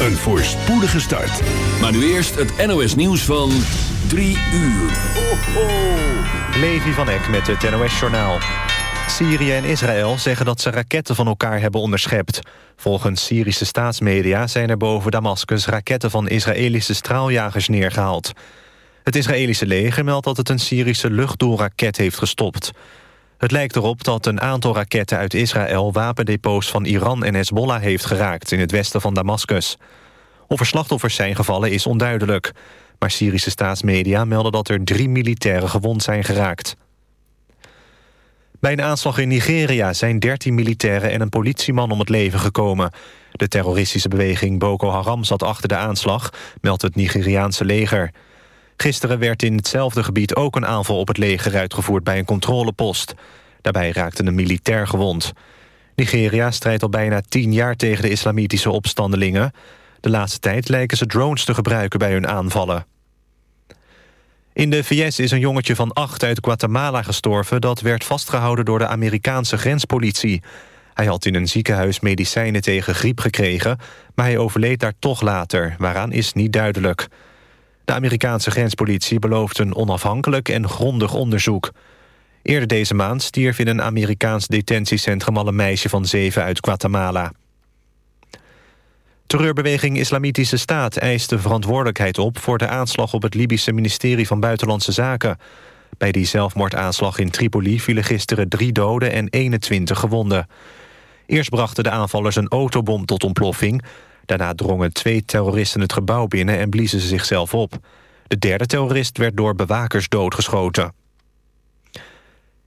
Een voorspoedige start. Maar nu eerst het NOS nieuws van 3 uur. Ho, ho. Levi van Eck met het NOS Journaal. Syrië en Israël zeggen dat ze raketten van elkaar hebben onderschept. Volgens Syrische staatsmedia zijn er boven Damascus... raketten van Israëlische straaljagers neergehaald. Het Israëlische leger meldt dat het een Syrische luchtdoelraket heeft gestopt. Het lijkt erop dat een aantal raketten uit Israël... wapendepots van Iran en Hezbollah heeft geraakt... in het westen van Damascus. Of er slachtoffers zijn gevallen is onduidelijk. Maar Syrische staatsmedia melden dat er drie militairen gewond zijn geraakt. Bij een aanslag in Nigeria zijn 13 militairen en een politieman om het leven gekomen. De terroristische beweging Boko Haram zat achter de aanslag, meldt het Nigeriaanse leger. Gisteren werd in hetzelfde gebied ook een aanval op het leger uitgevoerd bij een controlepost. Daarbij raakte een militair gewond. Nigeria strijdt al bijna tien jaar tegen de islamitische opstandelingen. De laatste tijd lijken ze drones te gebruiken bij hun aanvallen. In de VS is een jongetje van acht uit Guatemala gestorven... dat werd vastgehouden door de Amerikaanse grenspolitie. Hij had in een ziekenhuis medicijnen tegen griep gekregen... maar hij overleed daar toch later, waaraan is niet duidelijk. De Amerikaanse grenspolitie belooft een onafhankelijk en grondig onderzoek. Eerder deze maand stierf in een Amerikaans detentiecentrum... al een meisje van zeven uit Guatemala. Terreurbeweging Islamitische Staat eist de verantwoordelijkheid op... voor de aanslag op het Libische ministerie van Buitenlandse Zaken. Bij die zelfmoordaanslag in Tripoli vielen gisteren drie doden en 21 gewonden. Eerst brachten de aanvallers een autobom tot ontploffing. Daarna drongen twee terroristen het gebouw binnen en bliezen ze zichzelf op. De derde terrorist werd door bewakers doodgeschoten.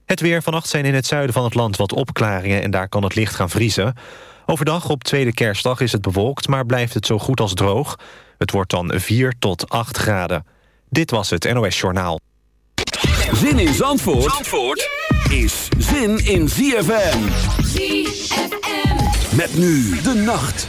Het weer vannacht zijn in het zuiden van het land wat opklaringen... en daar kan het licht gaan vriezen. Overdag op tweede kerstdag is het bewolkt, maar blijft het zo goed als droog. Het wordt dan 4 tot 8 graden. Dit was het NOS Journaal. Zin in Zandvoort, Zandvoort is zin in ZFM. ZFM. Met nu de nacht.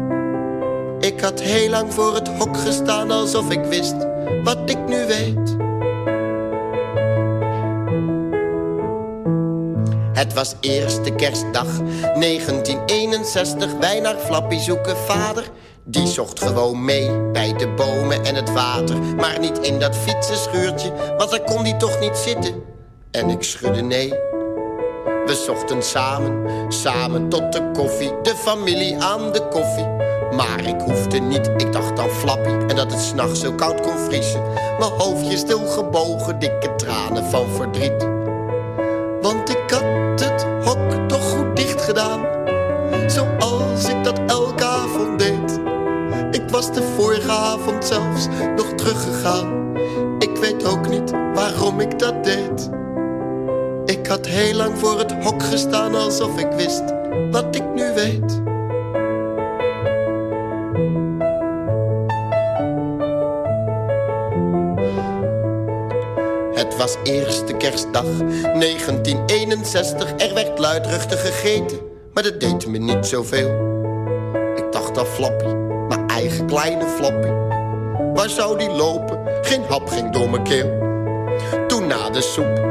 Ik had heel lang voor het hok gestaan alsof ik wist wat ik nu weet. Het was eerste kerstdag 1961, wij naar Flappy zoeken vader. Die zocht gewoon mee bij de bomen en het water. Maar niet in dat fietsenschuurtje, want daar kon hij toch niet zitten. En ik schudde nee. We zochten samen, samen tot de koffie. De familie aan de koffie. Maar ik hoefde niet, ik dacht aan Flappy En dat het s'nachts zo koud kon vriezen. Mijn hoofdje stil gebogen, dikke tranen van verdriet. Want ik had het hok toch goed dicht gedaan. Zoals ik dat elke avond deed. Ik was de vorige avond zelfs nog teruggegaan. Ik weet ook niet waarom ik dat deed Ik had heel lang voor het hok gestaan alsof ik wist wat ik nu weet Het was eerste kerstdag 1961. Er werd luidruchtig gegeten, maar dat deed me niet zoveel. Ik dacht aan Flappy, mijn eigen kleine Flappy. Waar zou die lopen? Geen hap ging door mijn keel. Toen na de soep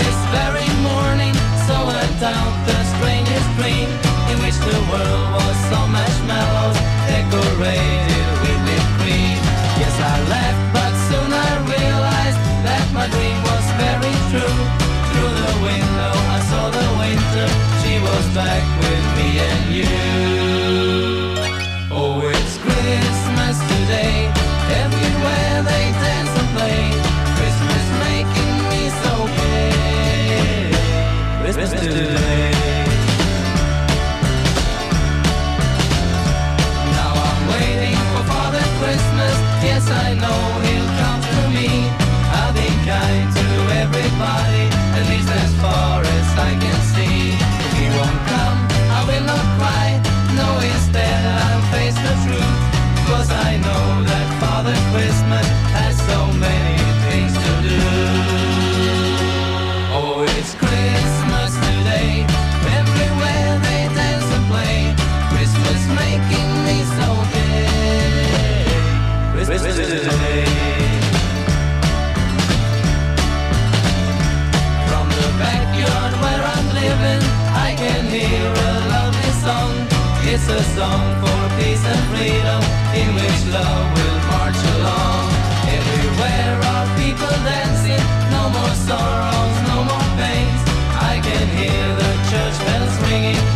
this very morning, so I doubt the strangest dream in which the world was so much mellow, decorated with whipped cream. Yes, I left, but soon I realized that my dream was very true. Through the window, I saw the winter, she was back. Today. It's a song for peace and freedom in which love will march along. Everywhere are people dancing, no more sorrows, no more pains. I can hear the church bells ringing.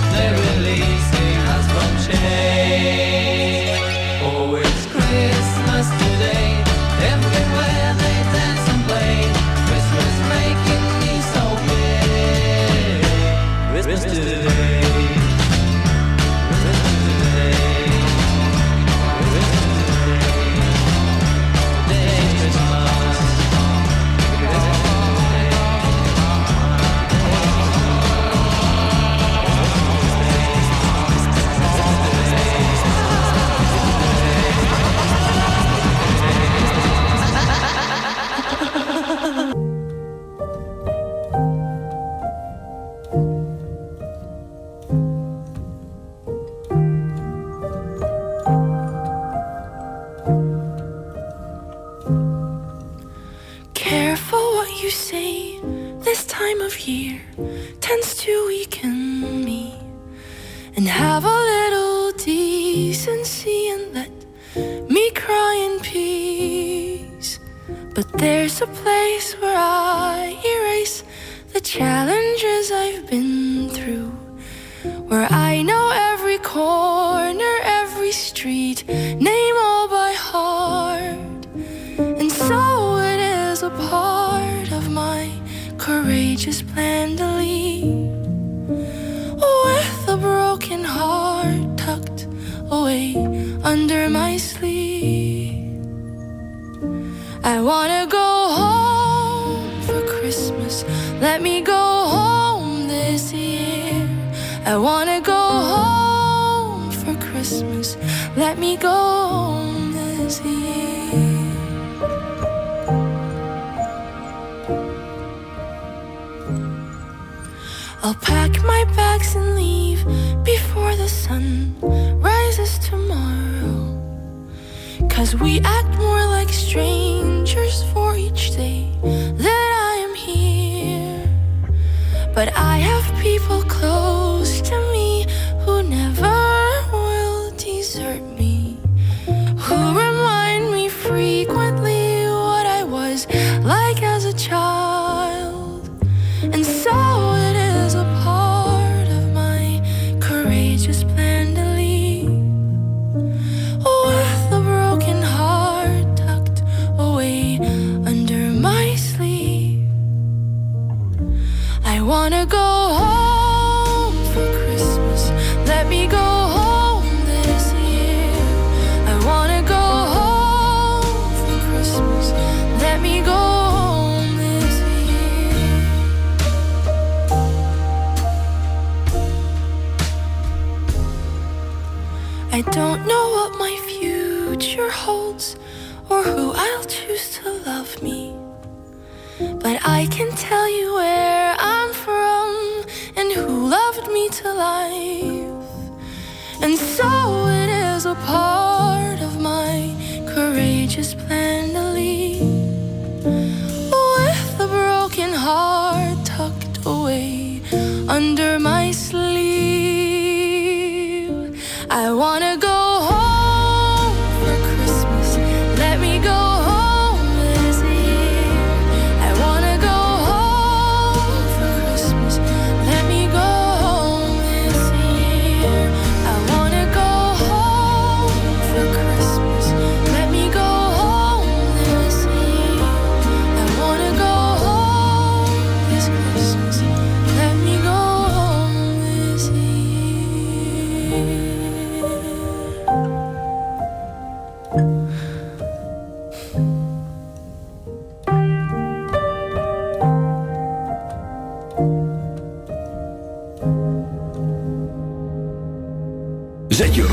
but I have people apart.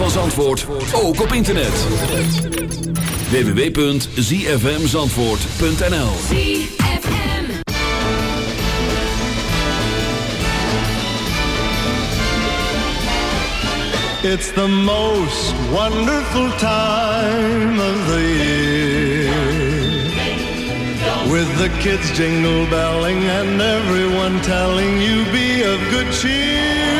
Van Zandvoort, ook op internet. www.zfmzandvoort.nl It's the most wonderful time of the year. With the kids jingle belling and everyone telling you be of good cheer.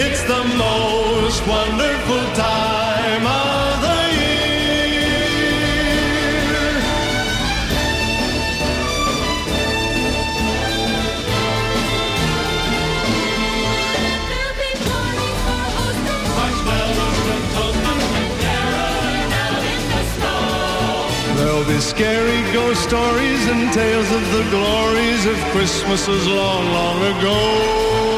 It's the most wonderful time of the year. There'll be scary ghost stories and tales of the glories of Christmases long, long ago.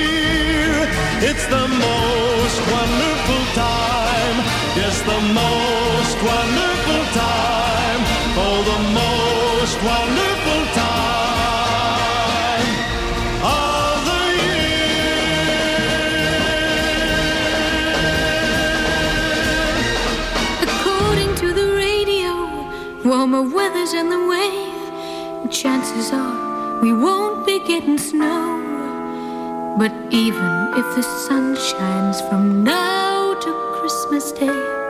Chances are we won't be getting snow. But even if the sun shines from now to Christmas Day,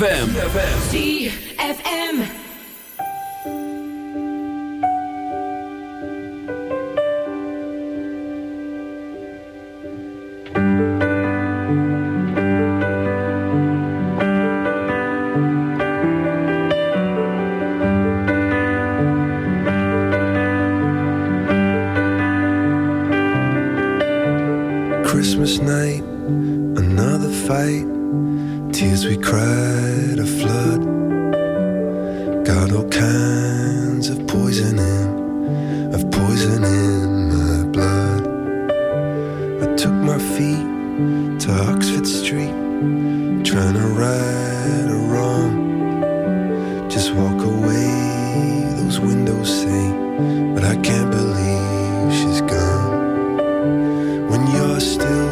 ZFM.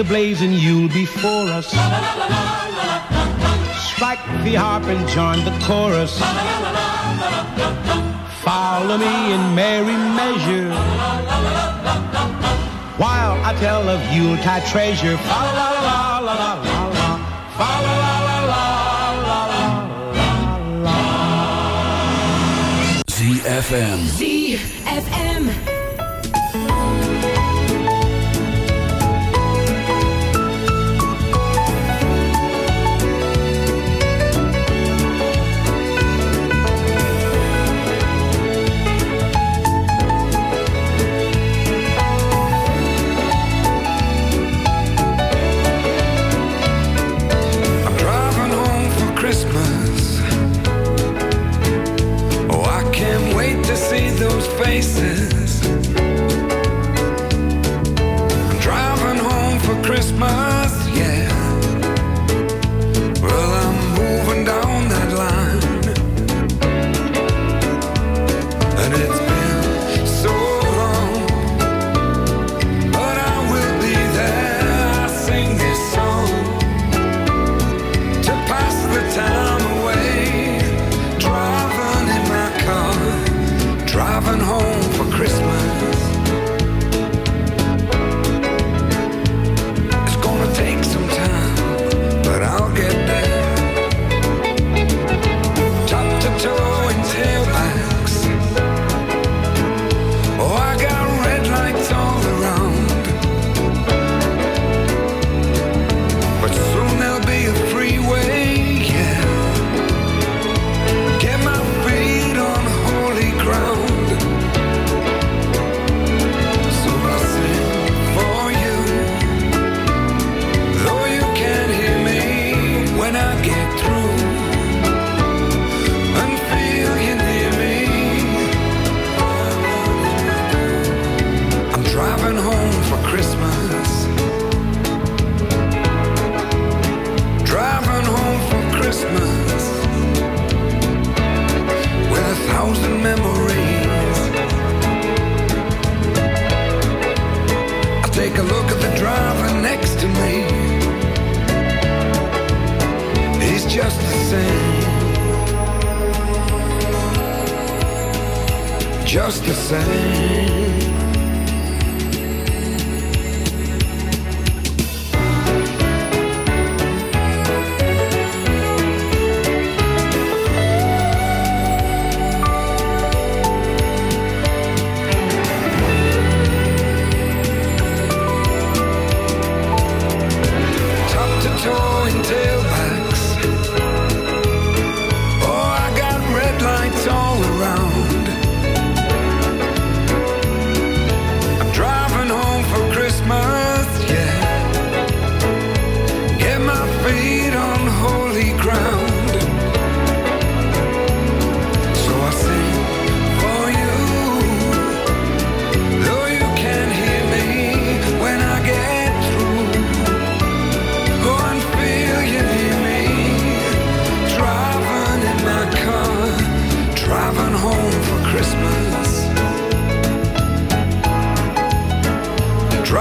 See the blazing Yule before us. Strike the harp and join the chorus. Follow me in merry measure. while I tell of Yuletide treasure. Fa la la la la la la la. La la la la la la la. ZFM. ZFM.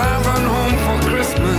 Driving home for Christmas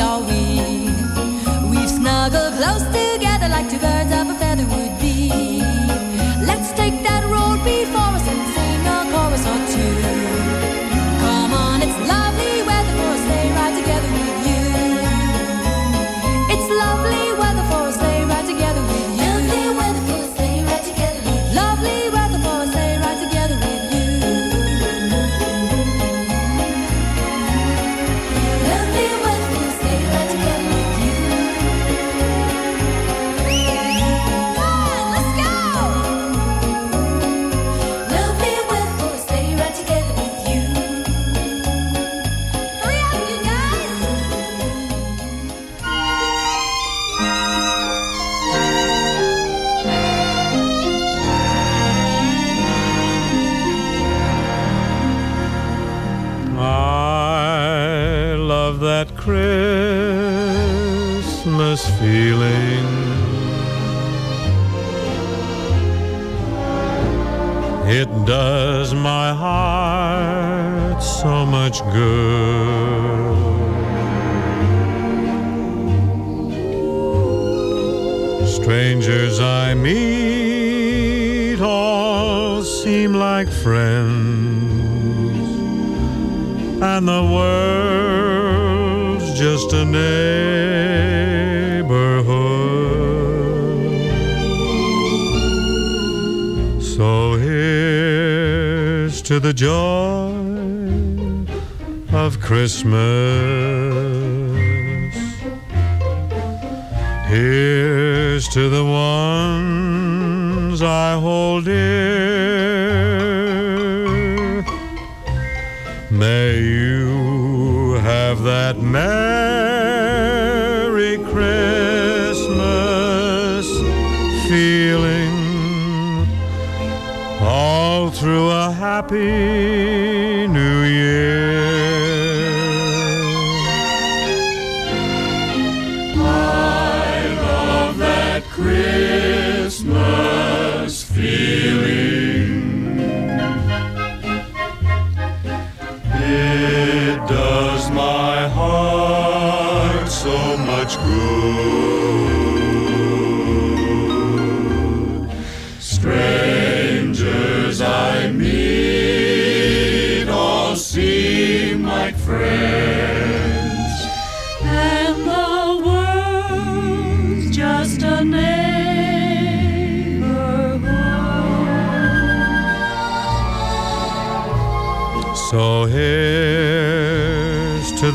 y'all joy of Christmas. Here's to the ones I hold dear. May you have that Merry Christmas. happy.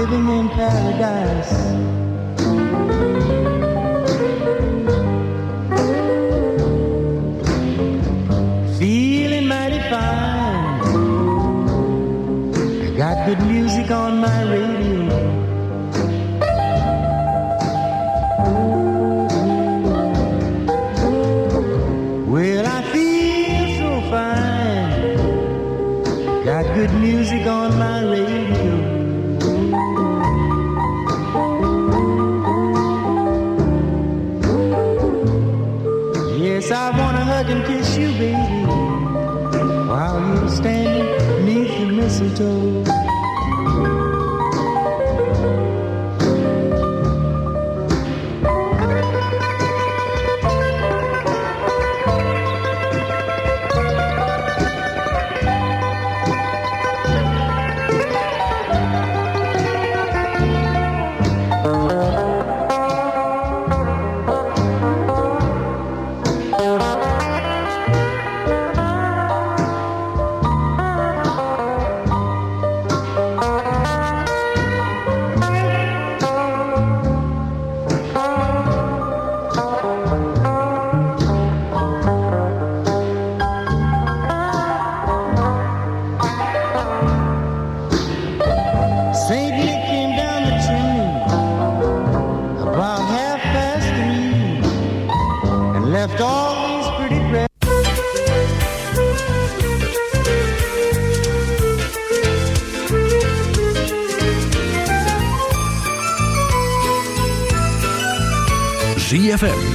living in paradise.